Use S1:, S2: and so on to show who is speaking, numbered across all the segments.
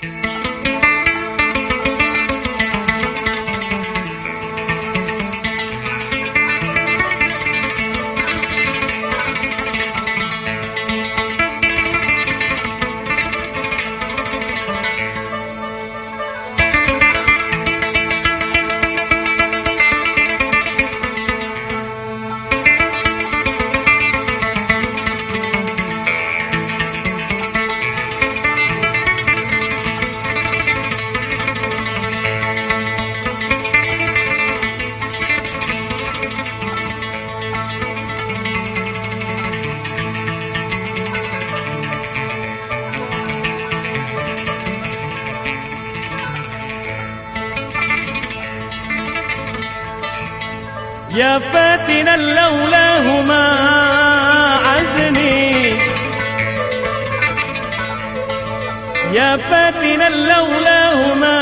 S1: Thank you. يا فاتنا لولاهما عزني. يا فاتنا لولاهما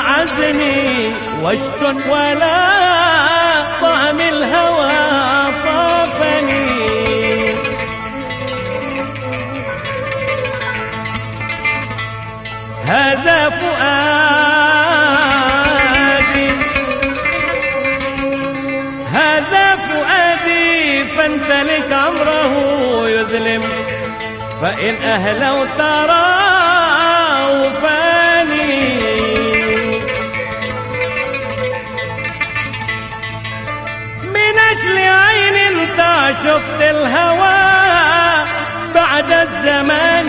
S1: عزني. وجد ولا طعم الهوى فانسلك أمره يظلم فإن أهلوا ترى وفاني من أجل عين انت شفت الهوى بعد الزمان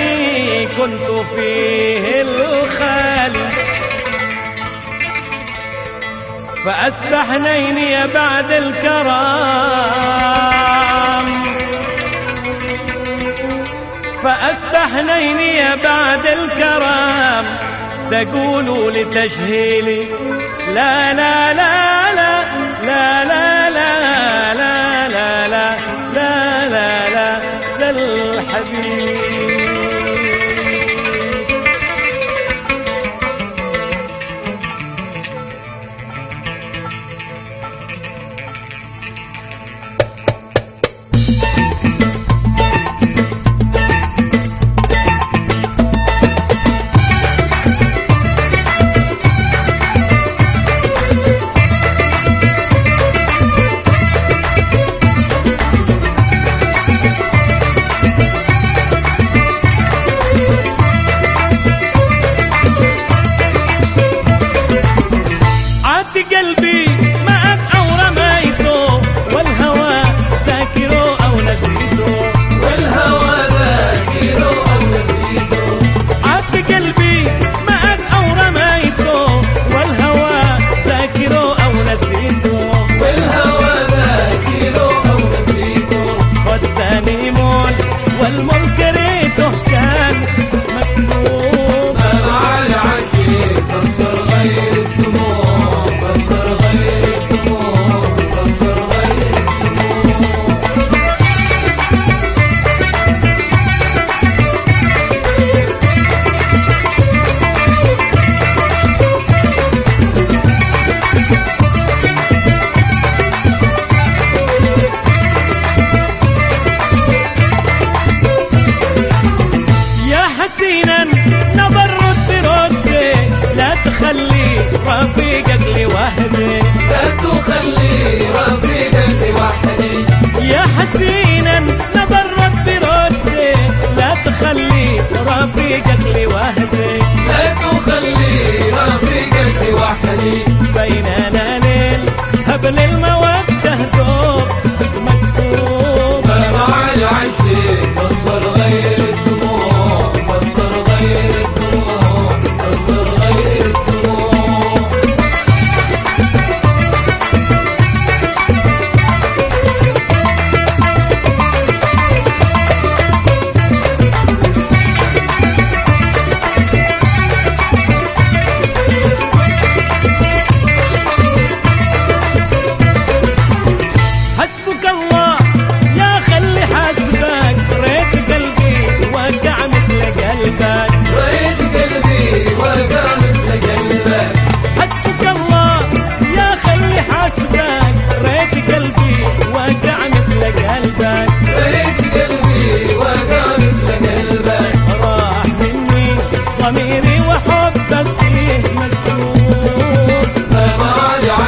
S1: كنت فيه الخير. فأستحنيني بعد الكرام. فأستحنيني بعد الكرام. تقولوا لتجهيلي لا لا لا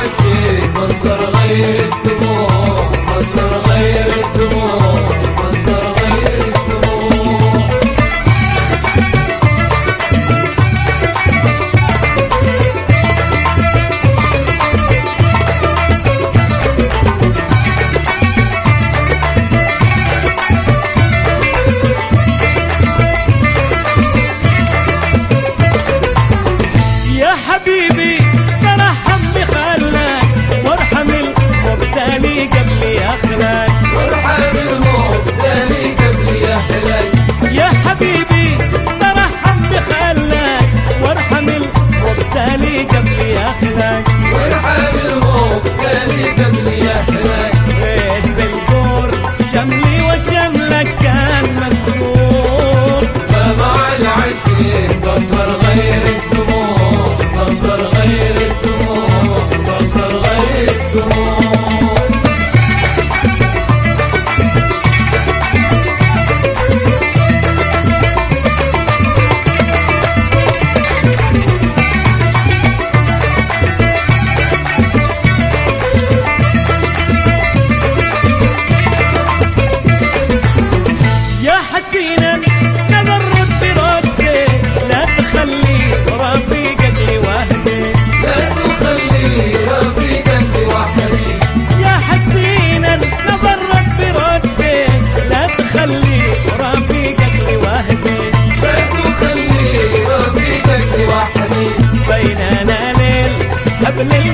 S2: عشي منظر غير
S1: الدنيا happening.